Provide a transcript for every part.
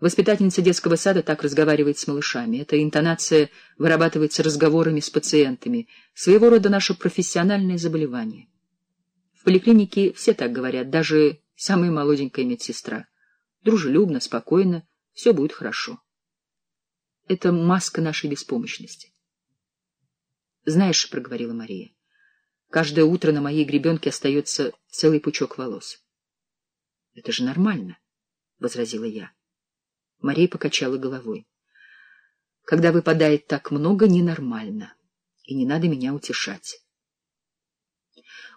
Воспитательница детского сада так разговаривает с малышами. Эта интонация вырабатывается разговорами с пациентами. Своего рода наше профессиональное заболевание. В поликлинике все так говорят, даже самая молоденькая медсестра. Дружелюбно, спокойно, все будет хорошо. Это маска нашей беспомощности. «Знаешь», — проговорила Мария, — «каждое утро на моей гребенке остается целый пучок волос». «Это же нормально», — возразила я. Мария покачала головой. «Когда выпадает так много, ненормально, и не надо меня утешать.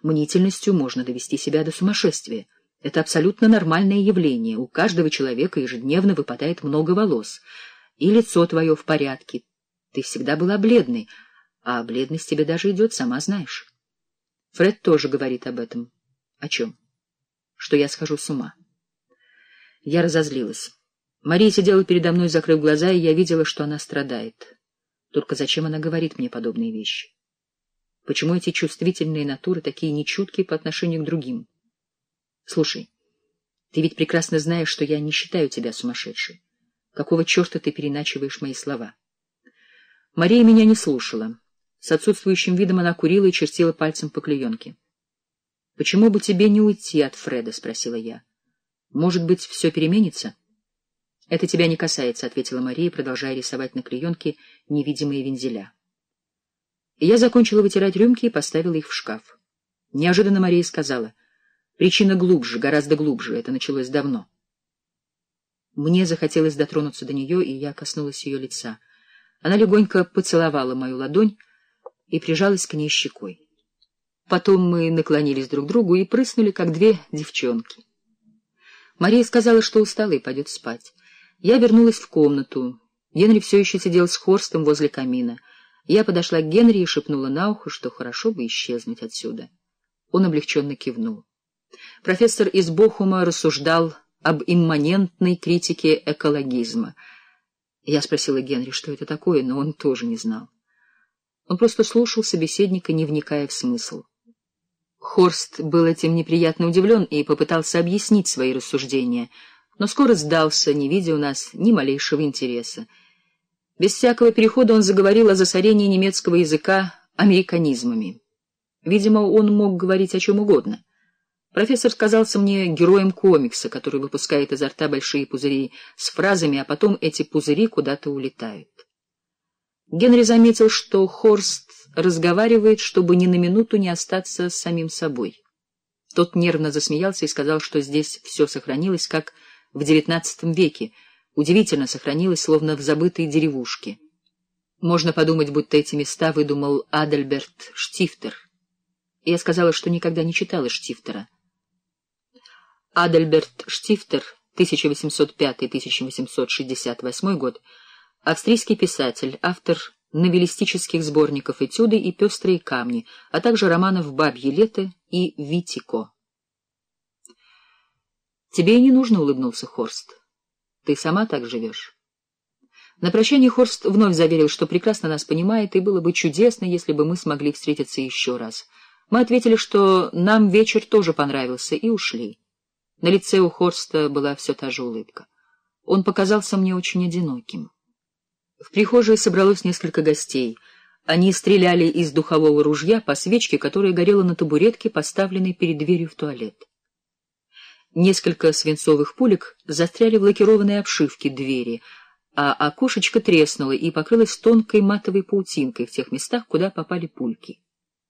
Мнительностью можно довести себя до сумасшествия. Это абсолютно нормальное явление. У каждого человека ежедневно выпадает много волос. И лицо твое в порядке. Ты всегда была бледной, а бледность тебе даже идет, сама знаешь. Фред тоже говорит об этом. О чем? Что я схожу с ума. Я разозлилась. Мария сидела передо мной, закрыв глаза, и я видела, что она страдает. Только зачем она говорит мне подобные вещи? Почему эти чувствительные натуры такие нечуткие по отношению к другим? Слушай, ты ведь прекрасно знаешь, что я не считаю тебя сумасшедшей. Какого черта ты переначиваешь мои слова? Мария меня не слушала. С отсутствующим видом она курила и чертила пальцем по клеенке. — Почему бы тебе не уйти от Фреда? — спросила я. — Может быть, все переменится? — Это тебя не касается, — ответила Мария, продолжая рисовать на клеенке невидимые вензеля. Я закончила вытирать рюмки и поставила их в шкаф. Неожиданно Мария сказала, — Причина глубже, гораздо глубже, это началось давно. Мне захотелось дотронуться до нее, и я коснулась ее лица. Она легонько поцеловала мою ладонь, и прижалась к ней щекой. Потом мы наклонились друг к другу и прыснули, как две девчонки. Мария сказала, что устала и пойдет спать. Я вернулась в комнату. Генри все еще сидел с Хорстом возле камина. Я подошла к Генри и шепнула на ухо, что хорошо бы исчезнуть отсюда. Он облегченно кивнул. Профессор из Бохума рассуждал об имманентной критике экологизма. Я спросила Генри, что это такое, но он тоже не знал. Он просто слушал собеседника, не вникая в смысл. Хорст был этим неприятно удивлен и попытался объяснить свои рассуждения, но скоро сдался, не видя у нас ни малейшего интереса. Без всякого перехода он заговорил о засорении немецкого языка американизмами. Видимо, он мог говорить о чем угодно. Профессор казался мне героем комикса, который выпускает изо рта большие пузыри с фразами, а потом эти пузыри куда-то улетают. Генри заметил, что Хорст разговаривает, чтобы ни на минуту не остаться самим собой. Тот нервно засмеялся и сказал, что здесь все сохранилось, как в XIX веке, удивительно сохранилось, словно в забытой деревушке. Можно подумать, будто эти места выдумал Адальберт Штифтер. Я сказала, что никогда не читала Штифтера. Адальберт Штифтер, 1805-1868 год, австрийский писатель, автор новеллистических сборников «Этюды» и «Пестрые камни», а также романов «Бабье лето» и «Витико». «Тебе и не нужно», — улыбнулся Хорст. «Ты сама так живешь». На прощание Хорст вновь заверил, что прекрасно нас понимает, и было бы чудесно, если бы мы смогли встретиться еще раз. Мы ответили, что нам вечер тоже понравился, и ушли. На лице у Хорста была все та же улыбка. Он показался мне очень одиноким. В прихожей собралось несколько гостей. Они стреляли из духового ружья по свечке, которая горела на табуретке, поставленной перед дверью в туалет. Несколько свинцовых пулек застряли в лакированной обшивке двери, а окошечко треснуло и покрылось тонкой матовой паутинкой в тех местах, куда попали пульки.